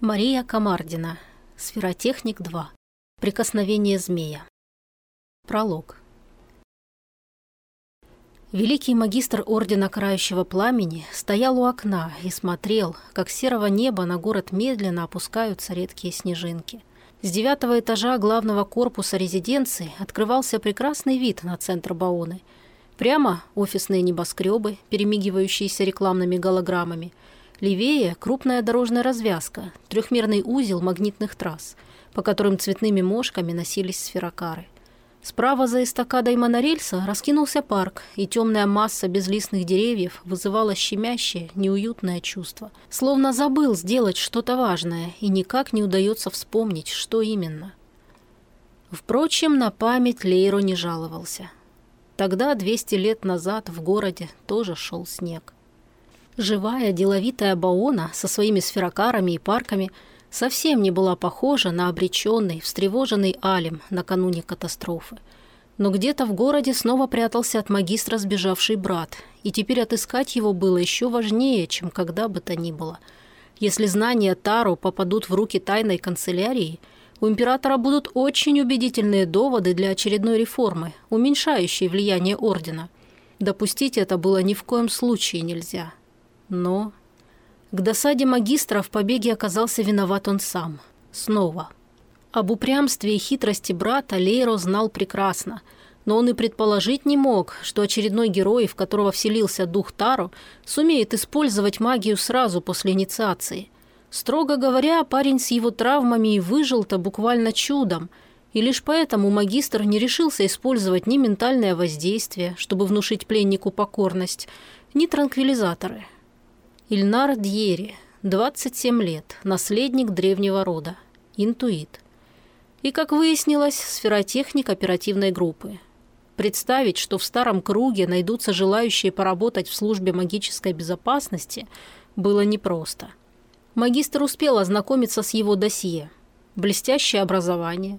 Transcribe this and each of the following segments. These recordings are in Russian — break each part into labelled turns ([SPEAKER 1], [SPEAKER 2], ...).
[SPEAKER 1] Мария Комардина. Сферотехник 2. Прикосновение змея. Пролог. Великий магистр Ордена Карающего Пламени стоял у окна и смотрел, как серого неба на город медленно опускаются редкие снежинки. С девятого этажа главного корпуса резиденции открывался прекрасный вид на центр Баоны. Прямо офисные небоскребы, перемигивающиеся рекламными голограммами. Левее – крупная дорожная развязка, трехмерный узел магнитных трасс, по которым цветными мошками носились сферокары – Справа за эстакадой монорельса раскинулся парк, и темная масса безлистных деревьев вызывала щемящее, неуютное чувство. Словно забыл сделать что-то важное, и никак не удается вспомнить, что именно. Впрочем, на память Лейро не жаловался. Тогда, 200 лет назад, в городе тоже шел снег. Живая, деловитая Баона со своими сферокарами и парками – совсем не была похожа на обреченный, встревоженный Алим накануне катастрофы. Но где-то в городе снова прятался от магистра сбежавший брат, и теперь отыскать его было еще важнее, чем когда бы то ни было. Если знания Таро попадут в руки тайной канцелярии, у императора будут очень убедительные доводы для очередной реформы, уменьшающей влияние ордена. Допустить это было ни в коем случае нельзя. Но к досаде магистра в побеге оказался виноват он сам. Снова. Об упрямстве и хитрости брата Лейро знал прекрасно, но он и предположить не мог, что очередной герой, в которого вселился дух Таро, сумеет использовать магию сразу после инициации. Строго говоря, парень с его травмами и выжил-то буквально чудом, и лишь поэтому магистр не решился использовать ни ментальное воздействие, чтобы внушить пленнику покорность, ни транквилизаторы – Ильнар Дьери, 27 лет, наследник древнего рода, интуит. И, как выяснилось, сферотехник оперативной группы. Представить, что в старом круге найдутся желающие поработать в службе магической безопасности, было непросто. Магистр успел ознакомиться с его досье. Блестящее образование,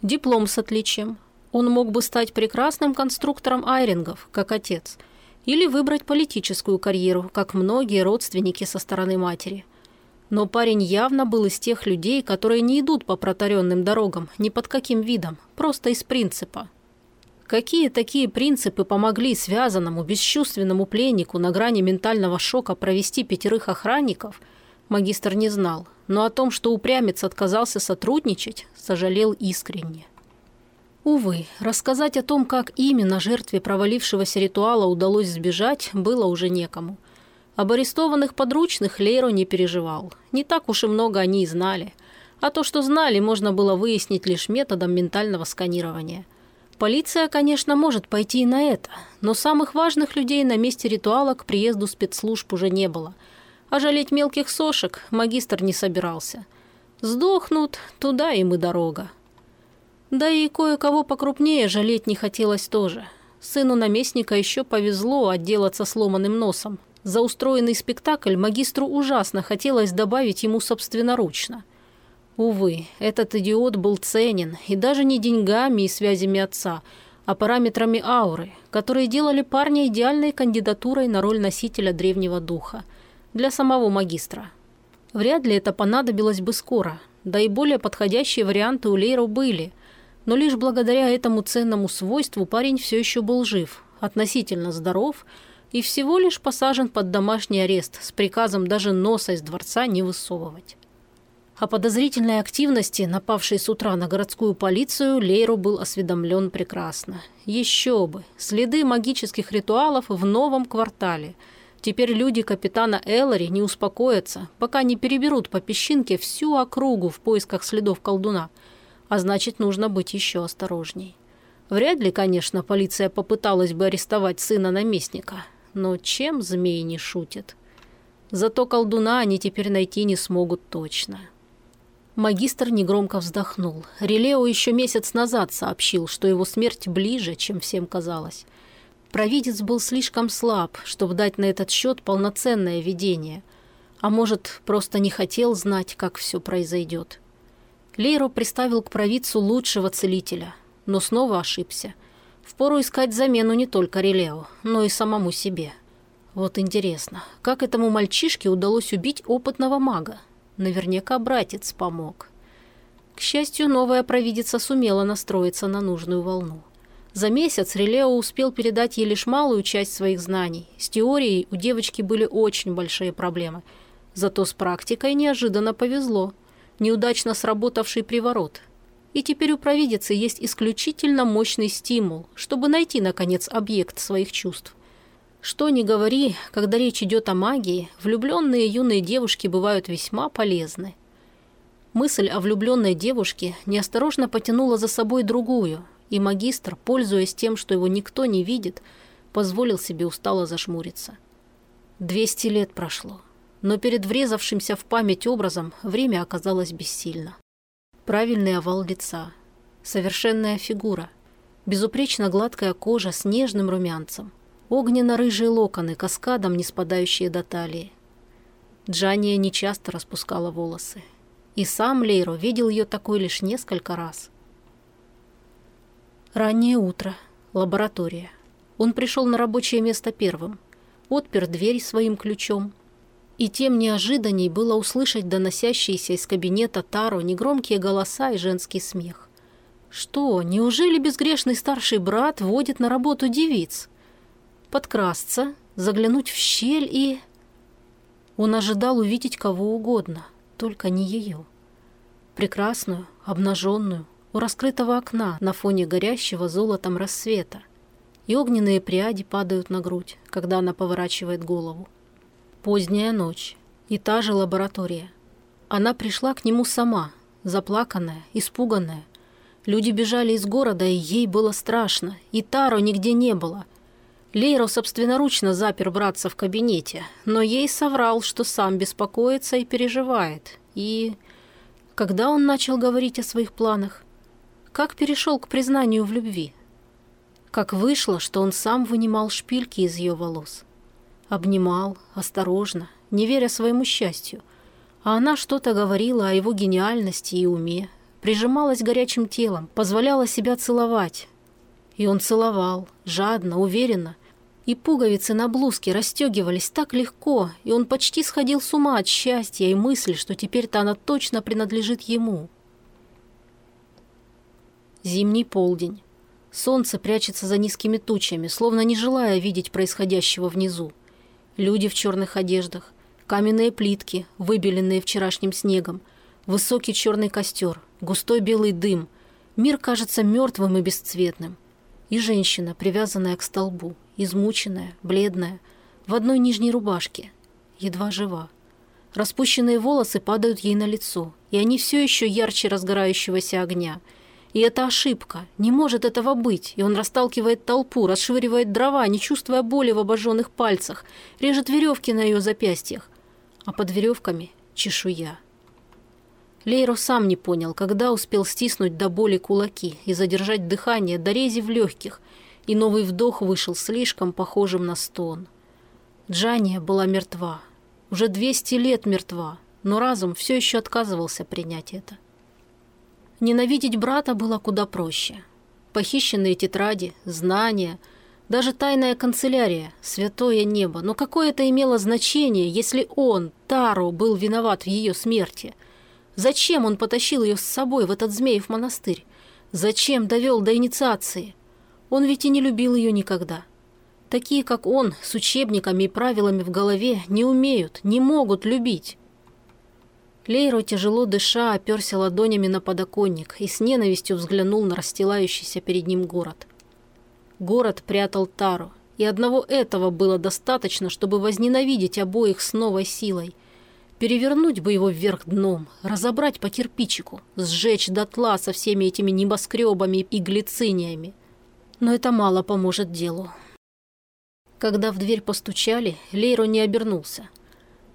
[SPEAKER 1] диплом с отличием. Он мог бы стать прекрасным конструктором айрингов, как отец – или выбрать политическую карьеру, как многие родственники со стороны матери. Но парень явно был из тех людей, которые не идут по протаренным дорогам, ни под каким видом, просто из принципа. Какие такие принципы помогли связанному, бесчувственному пленнику на грани ментального шока провести пятерых охранников, магистр не знал, но о том, что упрямец отказался сотрудничать, сожалел искренне. Увы, рассказать о том, как именно жертве провалившегося ритуала удалось сбежать, было уже некому. Об арестованных подручных Лейро не переживал. Не так уж и много они и знали. А то, что знали, можно было выяснить лишь методом ментального сканирования. Полиция, конечно, может пойти и на это, но самых важных людей на месте ритуала к приезду спецслужб уже не было. А жалеть мелких сошек магистр не собирался. Сдохнут, туда им и дорога. Да и кое-кого покрупнее жалеть не хотелось тоже. Сыну наместника еще повезло отделаться сломанным носом. За устроенный спектакль магистру ужасно хотелось добавить ему собственноручно. Увы, этот идиот был ценен, и даже не деньгами и связями отца, а параметрами ауры, которые делали парня идеальной кандидатурой на роль носителя древнего духа. Для самого магистра. Вряд ли это понадобилось бы скоро, да и более подходящие варианты у Лейру были – но лишь благодаря этому ценному свойству парень все еще был жив, относительно здоров и всего лишь посажен под домашний арест с приказом даже носа из дворца не высовывать. О подозрительной активности, напавшей с утра на городскую полицию, Лейру был осведомлен прекрасно. Еще бы! Следы магических ритуалов в новом квартале. Теперь люди капитана Эллари не успокоятся, пока не переберут по песчинке всю округу в поисках следов колдуна – а значит, нужно быть еще осторожней. Вряд ли, конечно, полиция попыталась бы арестовать сына наместника, но чем змей не шутит? Зато колдуна они теперь найти не смогут точно. Магистр негромко вздохнул. Релео еще месяц назад сообщил, что его смерть ближе, чем всем казалось. Провидец был слишком слаб, чтобы дать на этот счет полноценное видение. А может, просто не хотел знать, как все произойдет. Лейро приставил к провидцу лучшего целителя, но снова ошибся. Впору искать замену не только Релео, но и самому себе. Вот интересно, как этому мальчишке удалось убить опытного мага? Наверняка братец помог. К счастью, новая провидица сумела настроиться на нужную волну. За месяц Релео успел передать ей лишь малую часть своих знаний. С теорией у девочки были очень большие проблемы. Зато с практикой неожиданно повезло. Неудачно сработавший приворот. И теперь у провидицы есть исключительно мощный стимул, чтобы найти, наконец, объект своих чувств. Что ни говори, когда речь идет о магии, влюбленные юные девушки бывают весьма полезны. Мысль о влюбленной девушке неосторожно потянула за собой другую, и магистр, пользуясь тем, что его никто не видит, позволил себе устало зашмуриться. Двести лет прошло, но перед врезавшимся в память образом время оказалось бессильно. Правильный овал лица, совершенная фигура, безупречно гладкая кожа с нежным румянцем, огненно-рыжие локоны, каскадом не спадающие до талии. Джания нечасто распускала волосы. И сам Лейро видел ее такой лишь несколько раз – Раннее утро. Лаборатория. Он пришел на рабочее место первым. Отпер дверь своим ключом. И тем неожиданней было услышать доносящиеся из кабинета Таро негромкие голоса и женский смех. Что, неужели безгрешный старший брат водит на работу девиц? Подкрасться, заглянуть в щель и... Он ожидал увидеть кого угодно, только не ее. Прекрасную, обнаженную, у раскрытого окна на фоне горящего золотом рассвета. И огненные пряди падают на грудь, когда она поворачивает голову. Поздняя ночь. И та же лаборатория. Она пришла к нему сама, заплаканная, испуганная. Люди бежали из города, и ей было страшно. И Таро нигде не было. Лейро собственноручно запер братца в кабинете, но ей соврал, что сам беспокоится и переживает. И... Когда он начал говорить о своих планах? Как перешел к признанию в любви? Как вышло, что он сам вынимал шпильки из ее волос? Обнимал, осторожно, не веря своему счастью. А она что-то говорила о его гениальности и уме, прижималась горячим телом, позволяла себя целовать. И он целовал, жадно, уверенно, и пуговицы на блузке расстегивались так легко, и он почти сходил с ума от счастья и мысли, что теперь-то она точно принадлежит ему. Зимний полдень. Солнце прячется за низкими тучами, словно не желая видеть происходящего внизу. Люди в черных одеждах, каменные плитки, выбеленные вчерашним снегом, высокий черный костер, густой белый дым. Мир кажется мертвым и бесцветным. И женщина, привязанная к столбу, измученная, бледная, в одной нижней рубашке, едва жива. Распущенные волосы падают ей на лицо, и они все еще ярче разгорающегося огня – и это ошибка. Не может этого быть. И он расталкивает толпу, расшвыривает дрова, не чувствуя боли в обожженных пальцах, режет веревки на ее запястьях. А под веревками чешуя. Лейро сам не понял, когда успел стиснуть до боли кулаки и задержать дыхание до рези в легких, и новый вдох вышел слишком похожим на стон. Джания была мертва. Уже 200 лет мертва, но разум все еще отказывался принять это. Ненавидеть брата было куда проще. Похищенные тетради, знания, даже тайная канцелярия, святое небо. Но какое это имело значение, если он, Таро, был виноват в ее смерти? Зачем он потащил ее с собой в этот Змеев монастырь? Зачем довел до инициации? Он ведь и не любил ее никогда. Такие, как он, с учебниками и правилами в голове, не умеют, не могут любить. Лейро, тяжело дыша, оперся ладонями на подоконник и с ненавистью взглянул на расстилающийся перед ним город. Город прятал Тару, и одного этого было достаточно, чтобы возненавидеть обоих с новой силой. Перевернуть бы его вверх дном, разобрать по кирпичику, сжечь дотла со всеми этими небоскребами и глициниями. Но это мало поможет делу. Когда в дверь постучали, Лейро не обернулся.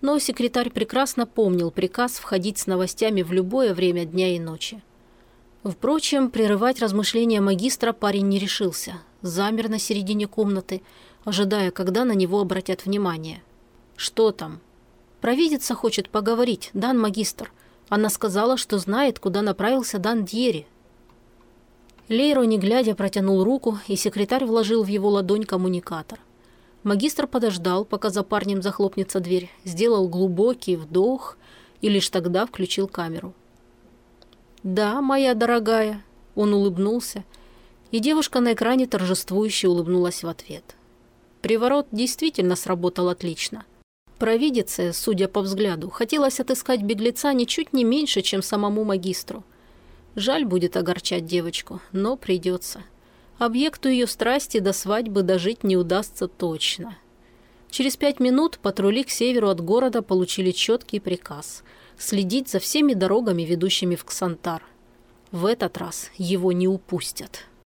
[SPEAKER 1] Но секретарь прекрасно помнил приказ входить с новостями в любое время дня и ночи. Впрочем, прерывать размышления магистра парень не решился. Замер на середине комнаты, ожидая, когда на него обратят внимание. «Что там?» «Провидица хочет поговорить, Дан магистр. Она сказала, что знает, куда направился Дан Дьери». Лейро, не глядя, протянул руку, и секретарь вложил в его ладонь коммуникатор. Магистр подождал, пока за парнем захлопнется дверь, сделал глубокий вдох и лишь тогда включил камеру. «Да, моя дорогая», – он улыбнулся, и девушка на экране торжествующе улыбнулась в ответ. Приворот действительно сработал отлично. Провидице, судя по взгляду, хотелось отыскать беглеца ничуть не меньше, чем самому магистру. Жаль будет огорчать девочку, но придется. Объекту ее страсти до свадьбы дожить не удастся точно. Через пять минут патрули к северу от города получили четкий приказ – следить за всеми дорогами, ведущими в Ксантар. В этот раз его не упустят.